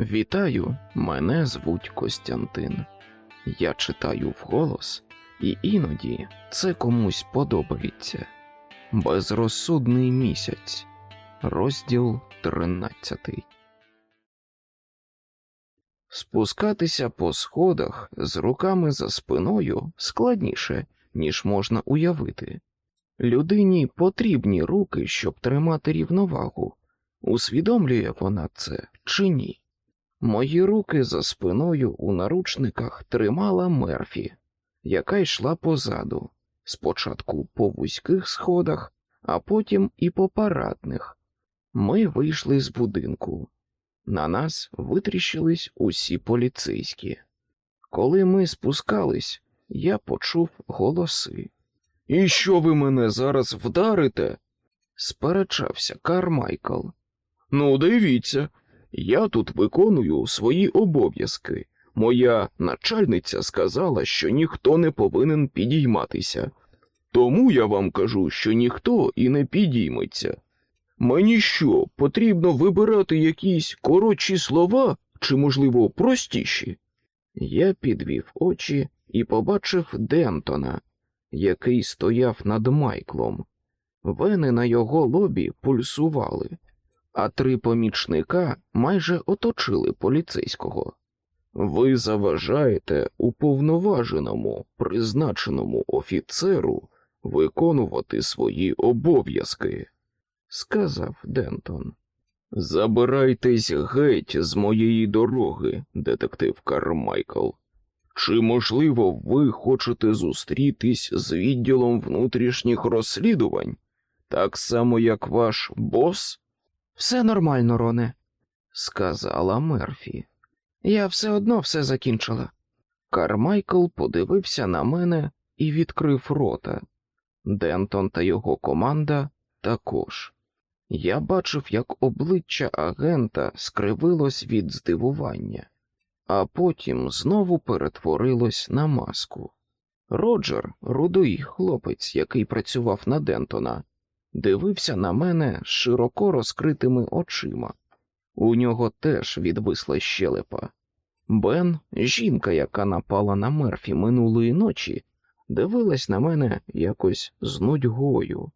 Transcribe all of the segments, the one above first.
Вітаю, мене звуть Костянтин. Я читаю вголос, і іноді це комусь подобається. Безрозсудний місяць, розділ тринадцятий. Спускатися по сходах з руками за спиною складніше, ніж можна уявити. Людині потрібні руки, щоб тримати рівновагу. Усвідомлює вона це чи ні? Мої руки за спиною у наручниках тримала Мерфі, яка йшла позаду, спочатку по вузьких сходах, а потім і по парадних. Ми вийшли з будинку. На нас витріщились усі поліцейські. Коли ми спускались, я почув голоси. І що ви мене зараз вдарите? сперечався Кармайкл. Ну, дивіться, я тут виконую свої обов'язки. Моя начальниця сказала, що ніхто не повинен підійматися. Тому я вам кажу, що ніхто і не підійметься. Мені що, потрібно вибирати якісь коротші слова чи, можливо, простіші? Я підвів очі і побачив Дентона, який стояв над Майклом. Вени на його лобі пульсували, а три помічника майже оточили поліцейського. Ви заважаєте уповноваженому, призначеному офіцеру виконувати свої обов'язки, сказав Дентон. Забирайтесь геть з моєї дороги, детектив Кармайкл. Чи, можливо, ви хочете зустрітись з відділом внутрішніх розслідувань, так само, як ваш бос? Все нормально, Роне, сказала Мерфі. Я все одно все закінчила. Кармайкл подивився на мене і відкрив рота. Дентон та його команда також. Я бачив, як обличчя агента скривилось від здивування, а потім знову перетворилось на маску. Роджер, рудий хлопець, який працював на Дентона, дивився на мене широко розкритими очима. У нього теж відвисла щелепа. Бен, жінка, яка напала на Мерфі минулої ночі, дивилась на мене якось з нудьгою,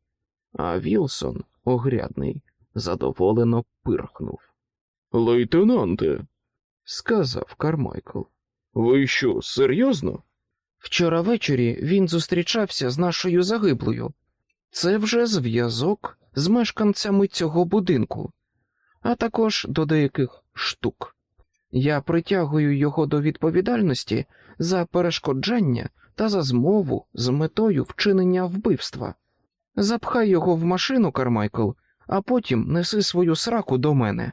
а Вілсон, огрядний, задоволено пирхнув. Лейтенанте, сказав Кармайкл, ви що, серйозно? Вчора ввечері він зустрічався з нашою загиблою. Це вже зв'язок з мешканцями цього будинку, а також до деяких штук. Я притягую його до відповідальності за перешкоджання та за змову з метою вчинення вбивства. Запхай його в машину, Кармайкл, а потім неси свою сраку до мене.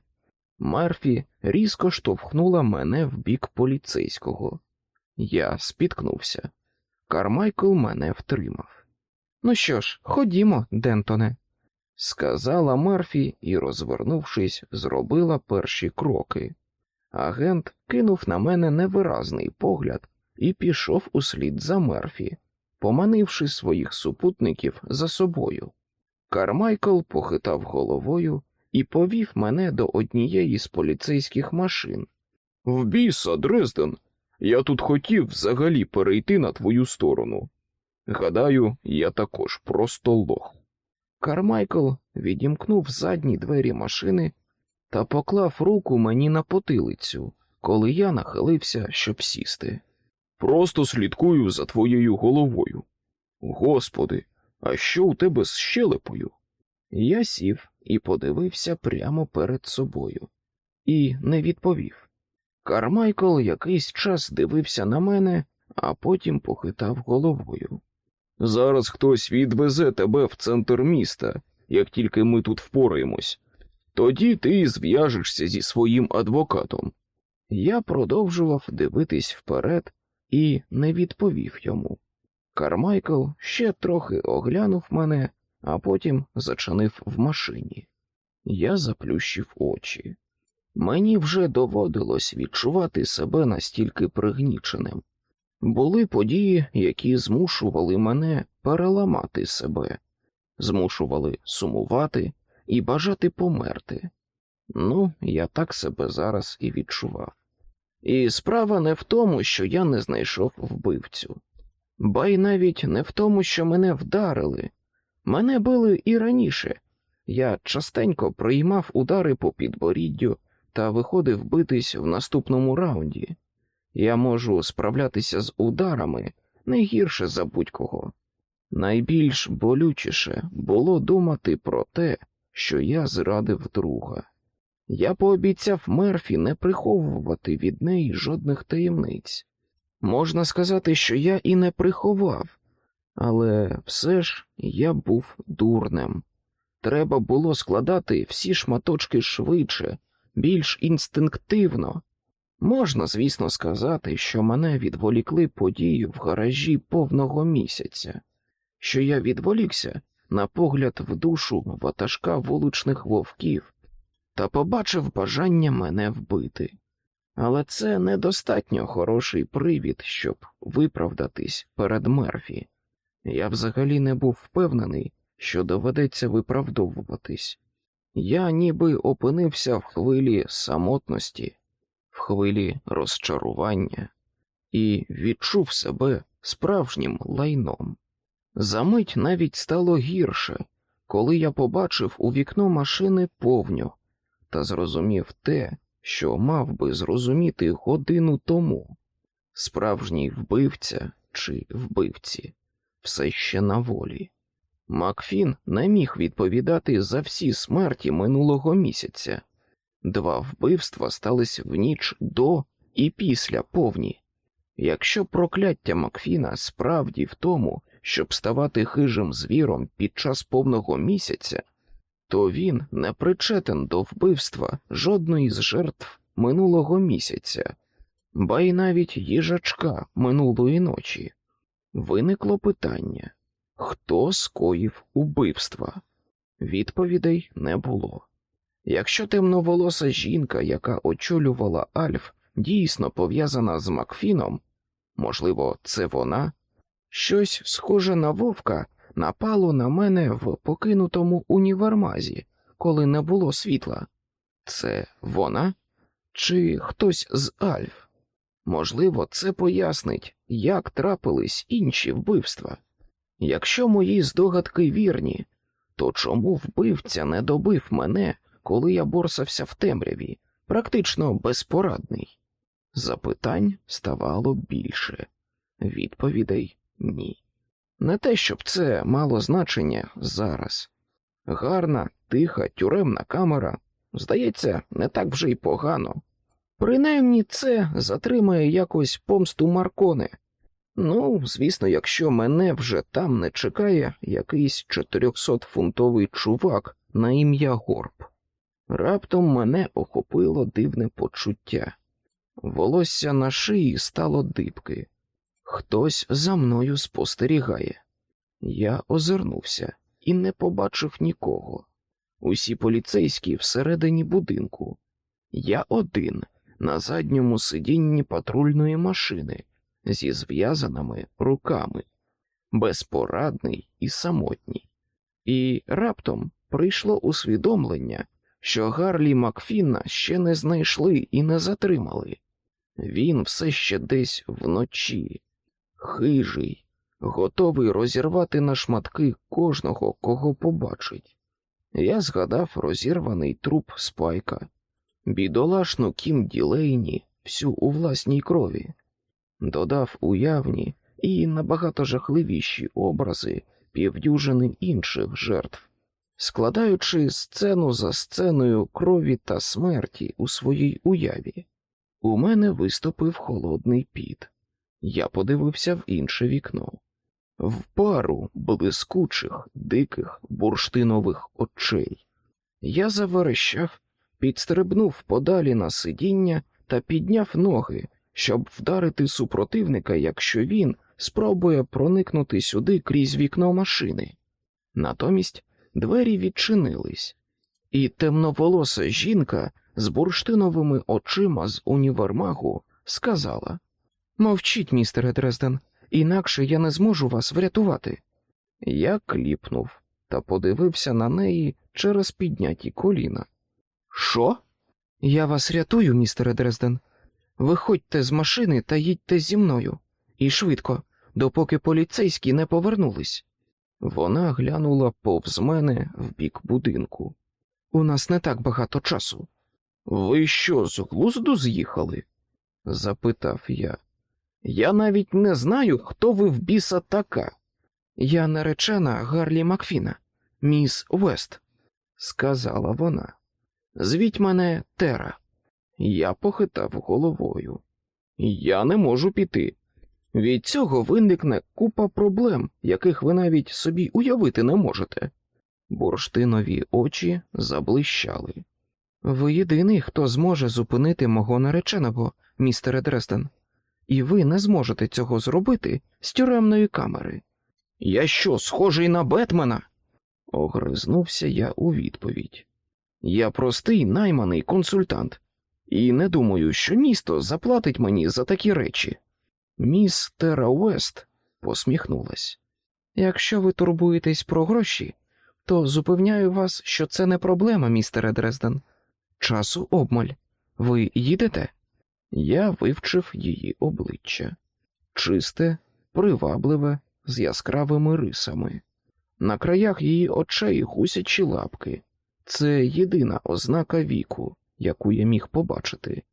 Мерфі різко штовхнула мене в бік поліцейського. Я спіткнувся. Кармайкл мене втримав. Ну що ж, ходімо, Дентоне, сказала Мерфі і, розвернувшись, зробила перші кроки. Агент кинув на мене невиразний погляд і пішов услід за Мерфі, поманивши своїх супутників за собою. Кармайкл похитав головою і повів мене до однієї з поліцейських машин. В біса, Дрезден, я тут хотів взагалі перейти на твою сторону. Гадаю, я також просто лох. Кармайкл відімкнув задні двері машини та поклав руку мені на потилицю, коли я нахилився, щоб сісти. Просто слідкую за твоєю головою. Господи, а що у тебе з щелепою? Я сів і подивився прямо перед собою, і не відповів. Кармайкл якийсь час дивився на мене, а потім похитав головою. Зараз хтось відвезе тебе в центр міста, як тільки ми тут впораємось. Тоді ти зв'яжешся зі своїм адвокатом. Я продовжував дивитись вперед і не відповів йому. Кармайкл ще трохи оглянув мене, а потім зачинив в машині. Я заплющив очі. Мені вже доводилось відчувати себе настільки пригніченим. Були події, які змушували мене переламати себе, змушували сумувати і бажати померти. Ну, я так себе зараз і відчував. І справа не в тому, що я не знайшов вбивцю, ба й навіть не в тому, що мене вдарили. Мене били і раніше. Я частенько приймав удари по підборіддю та виходив битись в наступному раунді. Я можу справлятися з ударами не гірше за будь-кого. Найбільш болючіше було думати про те, що я зрадив друга. Я пообіцяв Мерфі не приховувати від неї жодних таємниць. Можна сказати, що я і не приховав, але все ж я був дурнем. Треба було складати всі шматочки швидше, більш інстинктивно. Можна, звісно, сказати, що мене відволікли події в гаражі повного місяця, що я відволікся на погляд в душу ватажка вуличних вовків та побачив бажання мене вбити. Але це недостатньо хороший привід, щоб виправдатись перед Мерфі. Я взагалі не був впевнений, що доведеться виправдовуватись. Я ніби опинився в хвилі самотності, хвилі розчарування і відчув себе справжнім лайном. Замить навіть стало гірше, коли я побачив у вікно машини повню та зрозумів те, що мав би зрозуміти годину тому. Справжній вбивця чи вбивці все ще на волі. Макфін не міг відповідати за всі смерті минулого місяця. Два вбивства стались в ніч до і після повні. Якщо прокляття Макфіна справді в тому, щоб ставати хижим звіром під час повного місяця, то він не причетен до вбивства жодної з жертв минулого місяця, ба й навіть їжачка минулої ночі. Виникло питання хто скоїв убивства? Відповідей не було. Якщо темноволоса жінка, яка очолювала Альф, дійсно пов'язана з Макфіном, можливо, це вона, щось схоже на вовка напало на мене в покинутому універмазі, коли не було світла. Це вона чи хтось з Альф? Можливо, це пояснить, як трапились інші вбивства. Якщо мої здогадки вірні, то чому вбивця не добив мене, коли я борсався в темряві, практично безпорадний? Запитань ставало більше, відповідей ні. Не те, щоб це мало значення зараз. Гарна, тиха, тюремна камера, здається, не так вже й погано. Принаймні це затримає якось помсту Марконе. Ну, звісно, якщо мене вже там не чекає якийсь 400-фунтовий чувак на ім'я Горб. Раптом мене охопило дивне почуття. Волосся на шиї стало дибки. Хтось за мною спостерігає. Я озирнувся і не побачив нікого. Усі поліцейські всередині будинку. Я один на задньому сидінні патрульної машини зі зв'язаними руками, безпорадний і самотній. І раптом прийшло усвідомлення, що Гарлі Макфіна ще не знайшли і не затримали. Він все ще десь вночі, хижий, готовий розірвати на шматки кожного, кого побачить. Я згадав розірваний труп спайка, бідолашну Кім Ділейні всю у власній крові, додав уявні і набагато жахливіші образи півдюжини інших жертв, складаючи сцену за сценою крові та смерті у своїй уяві. У мене виступив холодний піт. Я подивився в інше вікно, в пару блискучих, диких, бурштинових очей. Я заверещав, підстрибнув подалі на сидіння та підняв ноги, щоб вдарити супротивника, якщо він спробує проникнути сюди крізь вікно машини. Натомість двері відчинились, і темноволоса жінка з бурштиновими очима з універмагу сказала Мовчіть, містере Дрезден, інакше я не зможу вас врятувати. Я кліпнув та подивився на неї через підняті коліна. Що? Я вас рятую, містере Дрезден. Виходьте з машини та їдьте зі мною. І швидко, допоки поліцейські не повернулись. Вона глянула повз мене в бік будинку. У нас не так багато часу. Ви що, з глузду з'їхали? запитав я. Я навіть не знаю, хто ви в біса така. Я наречена Гарлі Макфіна, міс Вест, сказала вона. Звіть мене Тера. Я похитав головою. Я не можу піти. Від цього виникне купа проблем, яких ви навіть собі уявити не можете. Бурштинові очі заблищали. Ви єдиний, хто зможе зупинити мого нареченого, містере Дрезден, і ви не зможете цього зробити з тюремної камери. Я що, схожий на Бетмена? Огризнувся я у відповідь. Я простий найманий консультант, і не думаю, що місто заплатить мені за такі речі. Міс Тера Уест посміхнулась. Якщо ви турбуєтесь про гроші, то запевняю вас, що це не проблема, містере Дрезден. Часу обмаль. Ви їдете? Я вивчив її обличчя чисте, привабливе, з яскравими рисами. На краях її очей гусячі лапки. Це єдина ознака віку, яку я міг побачити.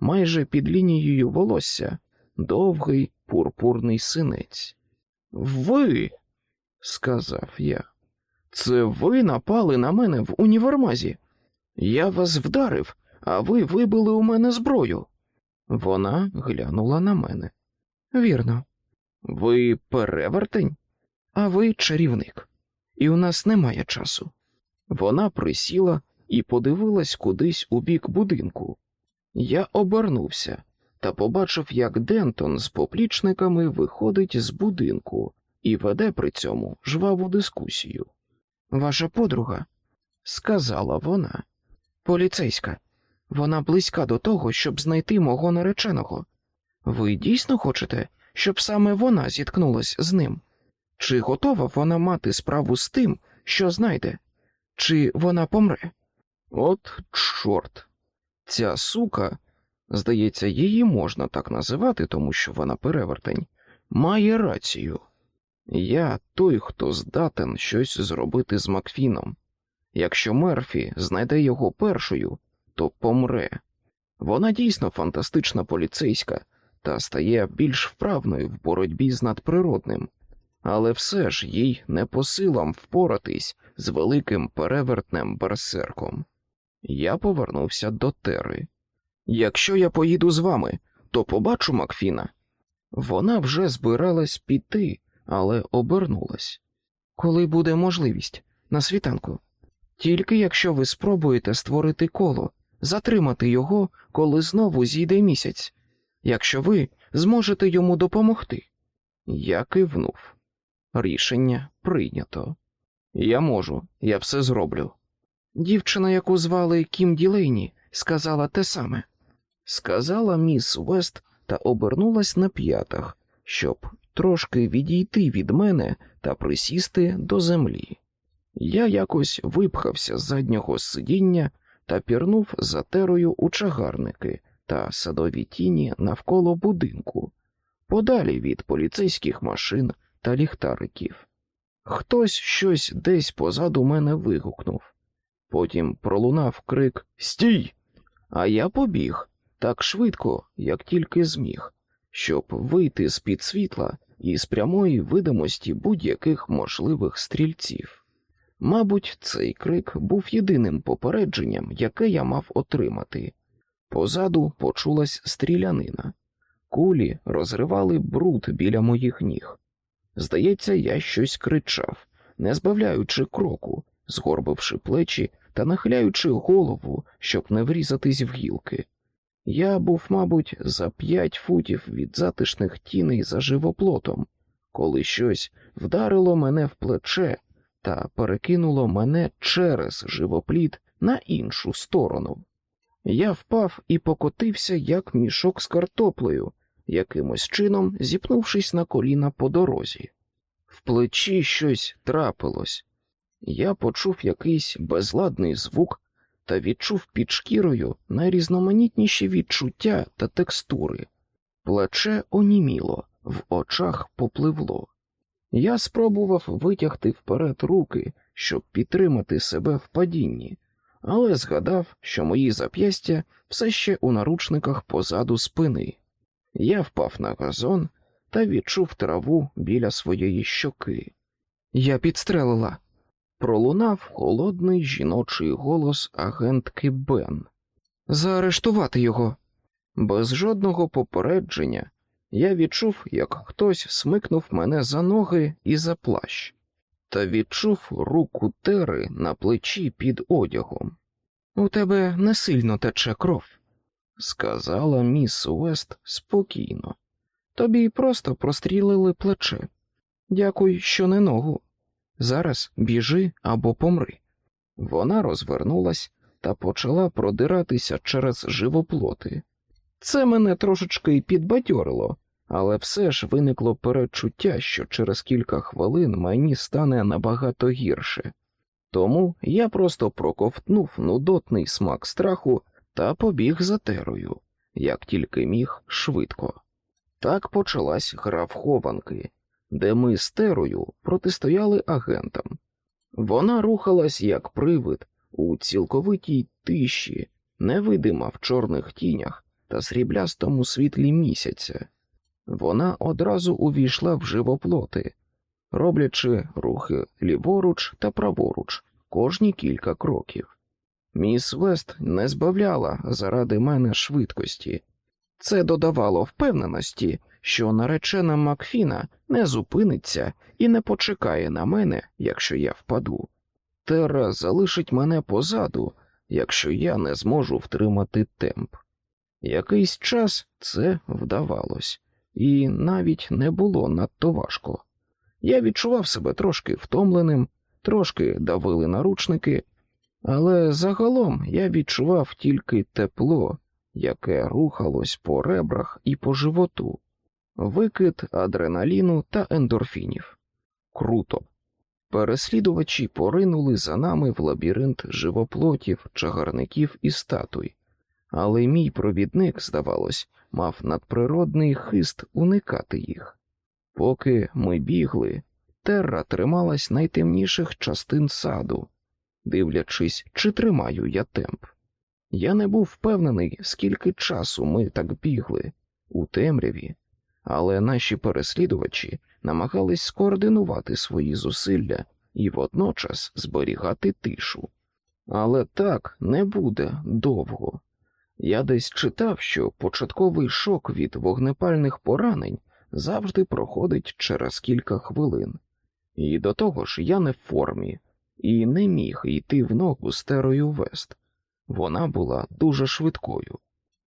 Майже під лінією волосся довгий пурпурний синець. Ви, сказав я, це ви напали на мене в універмазі. Я вас вдарив, а ви вибили у мене зброю. Вона глянула на мене. Вірно. Ви перевертень, а ви чарівник, і у нас немає часу. Вона присіла і подивилась кудись у бік будинку. Я обернувся та побачив, як Дентон з поплічниками виходить з будинку і веде при цьому жваву дискусію. Ваша подруга, сказала вона, поліцейська, вона близька до того, щоб знайти мого нареченого. Ви дійсно хочете, щоб саме вона зіткнулась з ним? Чи готова вона мати справу з тим, що знайде? Чи вона помре? От, чорт, ця сука, здається, її можна так називати, тому що вона перевертень, має рацію. Я той, хто здатен щось зробити з Макфіном. Якщо Мерфі знайде його першою, то помре. Вона дійсно фантастична поліцейська та стає більш вправною в боротьбі з надприродним, але все ж їй не по силам впоратись з великим перевертнем берсерком. Я повернувся до Тери. Якщо я поїду з вами, то побачу Макфіна. Вона вже збиралась піти, але обернулась. Коли буде можливість, на світанку. Тільки якщо ви спробуєте створити коло, затримати його, коли знову зійде місяць, якщо ви зможете йому допомогти. Я кивнув. Рішення прийнято. Я можу, я все зроблю. Дівчина, яку звали Кім Ділейні, сказала те саме. Сказала міс Вест та обернулась на п'ятах, щоб трошки відійти від мене та присісти до землі. Я якось випхався з заднього сидіння та пірнув за терою у чагарники та садові тіні навколо будинку, подалі від поліцейських машин та ліхтариків. Хтось щось десь позаду мене вигукнув. Потім пролунав крик Стій! А я побіг так швидко, як тільки зміг, щоб вийти з під світла і з прямої видимості будь-яких можливих стрільців. Мабуть, цей крик був єдиним попередженням, яке я мав отримати. Позаду почулась стрілянина, кулі розривали бруд біля моїх ніг. Здається, я щось кричав, не збавляючи кроку, згорбивши плечі та нахиляючи голову, щоб не врізатись в гілки. Я був, мабуть, за п'ять футів від затишних тіней за живоплотом, коли щось вдарило мене в плече та перекинуло мене через живопліт на іншу сторону. Я впав і покотився, як мішок з картоплею, якимось чином зіпнувшись на коліна по дорозі. В плечі щось трапилось. Я почув якийсь безладний звук та відчув під шкірою найрізноманітніші відчуття та текстури. Плече оніміло, в очах попливло. Я спробував витягти вперед руки, щоб підтримати себе в падінні, але згадав, що мої зап'ястя все ще у наручниках позаду спини. Я впав на газон та відчув траву біля своєї щоки. Я підстрелила. Пролунав холодний жіночий голос агентки Бен. Заарештувати його. Без жодного попередження я відчув, як хтось смикнув мене за ноги і за плащ, та відчув руку тери на плечі під одягом. У тебе не сильно тече кров, сказала міс Уест спокійно. Тобі просто прострілили плече. Дякуй, що не ногу. Зараз біжи або помри. Вона розвернулась та почала продиратися через живоплоти. Це мене трошечки підбадьорило, але все ж виникло передчуття, що через кілька хвилин мені стане набагато гірше. Тому я просто проковтнув нудотний смак страху та побіг за терою, як тільки міг швидко. Так почалась гра в хованки, де ми з терою протистояли агентам. Вона рухалась як привид у цілковитій тиші, невидима в чорних тінях та сріблястому світлі місяця. Вона одразу увійшла в живоплоти, роблячи рухи ліворуч та праворуч кожні кілька кроків. Міс Вест не збавляла заради мене швидкості. Це додавало впевненості, що наречена Макфіна не зупиниться і не почекає на мене, якщо я впаду. Тера залишить мене позаду, якщо я не зможу втримати темп. Якийсь час це вдавалось, і навіть не було надто важко. Я відчував себе трошки втомленим, трошки давили наручники, але загалом я відчував тільки тепло, яке рухалось по ребрах і по животу, викид адреналіну та ендорфінів. Круто. Переслідувачі поринули за нами в лабіринт живоплотів, чагарників і статуй, але мій провідник, здавалось, мав надприродний хист уникати їх. Поки ми бігли, терра трималась найтемніших частин саду, дивлячись, чи тримаю я темп. Я не був впевнений, скільки часу ми так бігли у темряві, але наші переслідувачі намагались скоординувати свої зусилля і водночас зберігати тишу. Але так не буде довго. Я десь читав, що початковий шок від вогнепальних поранень завжди проходить через кілька хвилин, і до того ж я не в формі і не міг йти в ногу з терою вест. Вона була дуже швидкою.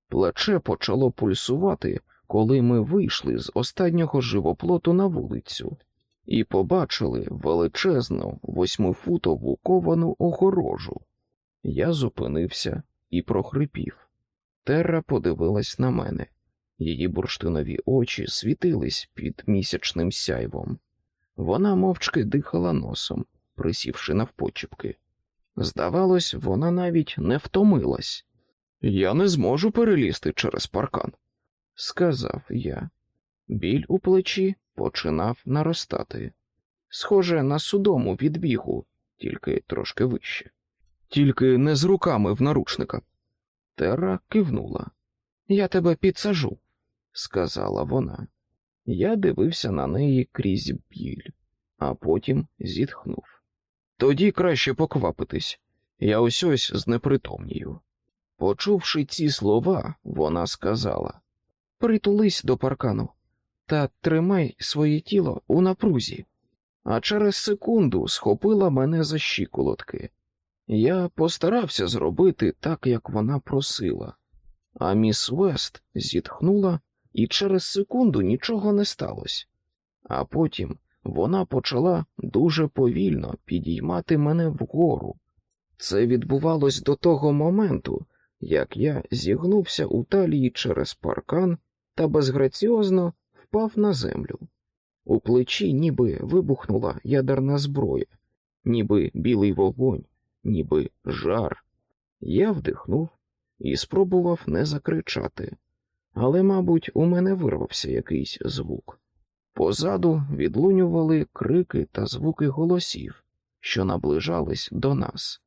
Плече почало пульсувати, коли ми вийшли з останнього живоплоту на вулицю і побачили величезну восьмифутову ковану огорожу. Я зупинився і прохрипів. Терра подивилась на мене, її бурштинові очі світились під місячним сяйвом. Вона мовчки дихала носом, присівши навпочіпки. Здавалось, вона навіть не втомилась. Я не зможу перелізти через паркан, сказав я. Біль у плечі починав наростати. Схоже на судому відбігу, тільки трошки вище. Тільки не з руками в наручниках. Тера кивнула. Я тебе підсажу, сказала вона. Я дивився на неї крізь біль, а потім зітхнув. Тоді краще поквапитись, я ось ось знепритомнію. Почувши ці слова, вона сказала Притулись до паркану та тримай своє тіло у напрузі, а через секунду схопила мене за щиколотки. Я постарався зробити так, як вона просила, а міс Вест зітхнула, і через секунду нічого не сталося. А потім вона почала дуже повільно підіймати мене вгору. Це відбувалось до того моменту, як я зігнувся у талії через паркан та безграціозно впав на землю. У плечі ніби вибухнула ядерна зброя, ніби білий вогонь, ніби жар. Я вдихнув і спробував не закричати, але, мабуть, у мене вирвався якийсь звук. Позаду відлунювали крики та звуки голосів, що наближались до нас.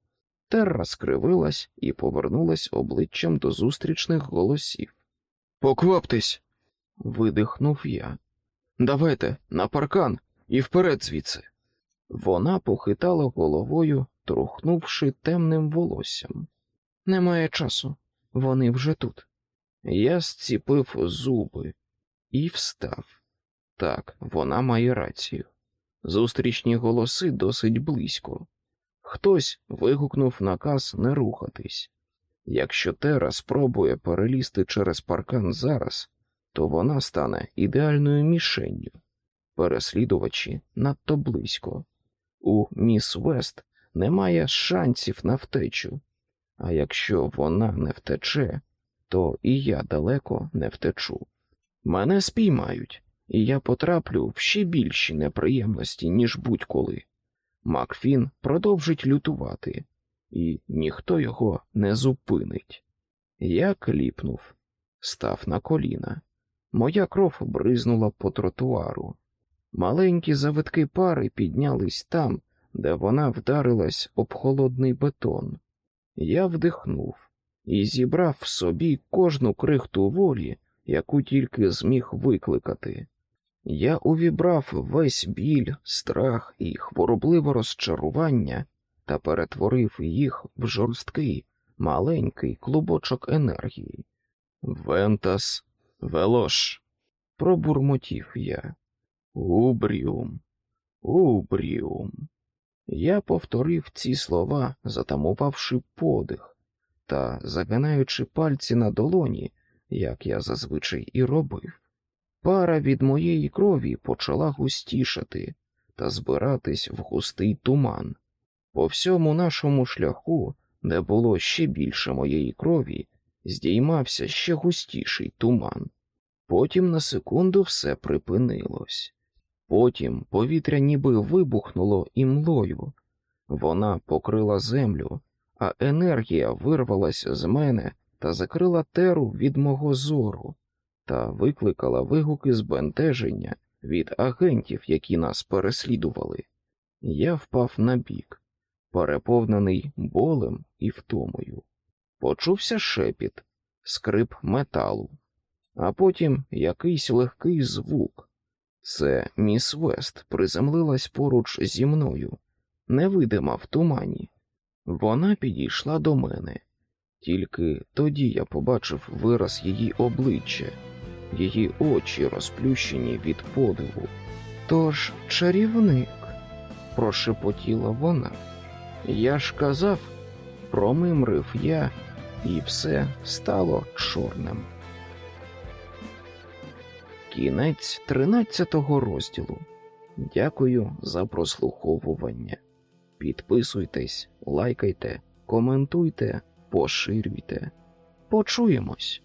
Терра скривилась і повернулась обличчям до зустрічних голосів. Покваптесь, Видихнув я. давайте на паркан і вперед звідси. Вона похитала головою, трухнувши темним волоссям. Немає часу, вони вже тут. Я зціпив зуби і встав. Так, вона має рацію. Зустрічні голоси досить близько. Хтось вигукнув наказ не рухатись. Якщо Тера спробує перелізти через паркан зараз, то вона стане ідеальною мішенню. Переслідувачі надто близько. У міс Вест немає шансів на втечу, а якщо вона не втече, то і я далеко не втечу. Мене спіймають, і я потраплю в ще більші неприємності, ніж будь-коли. Макфін продовжить лютувати, і ніхто його не зупинить. Я кліпнув, став на коліна. Моя кров бризнула по тротуару. Маленькі завитки пари піднялись там, де вона вдарилась об холодний бетон. Я вдихнув і зібрав в собі кожну крихту волі, яку тільки зміг викликати. Я увібрав весь біль, страх і хворобливе розчарування та перетворив їх в жорсткий, маленький клубочок енергії. Вентас, велош, пробурмотів я. Убріум, убріум. Я повторив ці слова, затамувавши подих та загинаючи пальці на долоні, як я зазвичай і робив. Пара від моєї крові почала густішати та збиратись в густий туман. По всьому нашому шляху, де було ще більше моєї крові, здіймався ще густіший туман. Потім на секунду все припинилось. Потім повітря ніби вибухнуло імлою. Вона покрила землю, а енергія вирвалася з мене та закрила теру від мого зору та викликала вигуки збентеження від агентів, які нас переслідували. Я впав на бік, переповнений болем і втомою. Почувся шепіт, скрип металу, а потім якийсь легкий звук. Це міс Вест приземлилась поруч зі мною, невидима в тумані. Вона підійшла до мене. Тільки тоді я побачив вираз її обличчя, її очі розплющені від подиву. Тож чарівник, Прошепотіла вона. Я ж казав, промимрив я, і все стало чорним. Кінець тринадцятого розділу. Дякую за прослуховування. Підписуйтесь, лайкайте, коментуйте, поширюйте. Почуємось.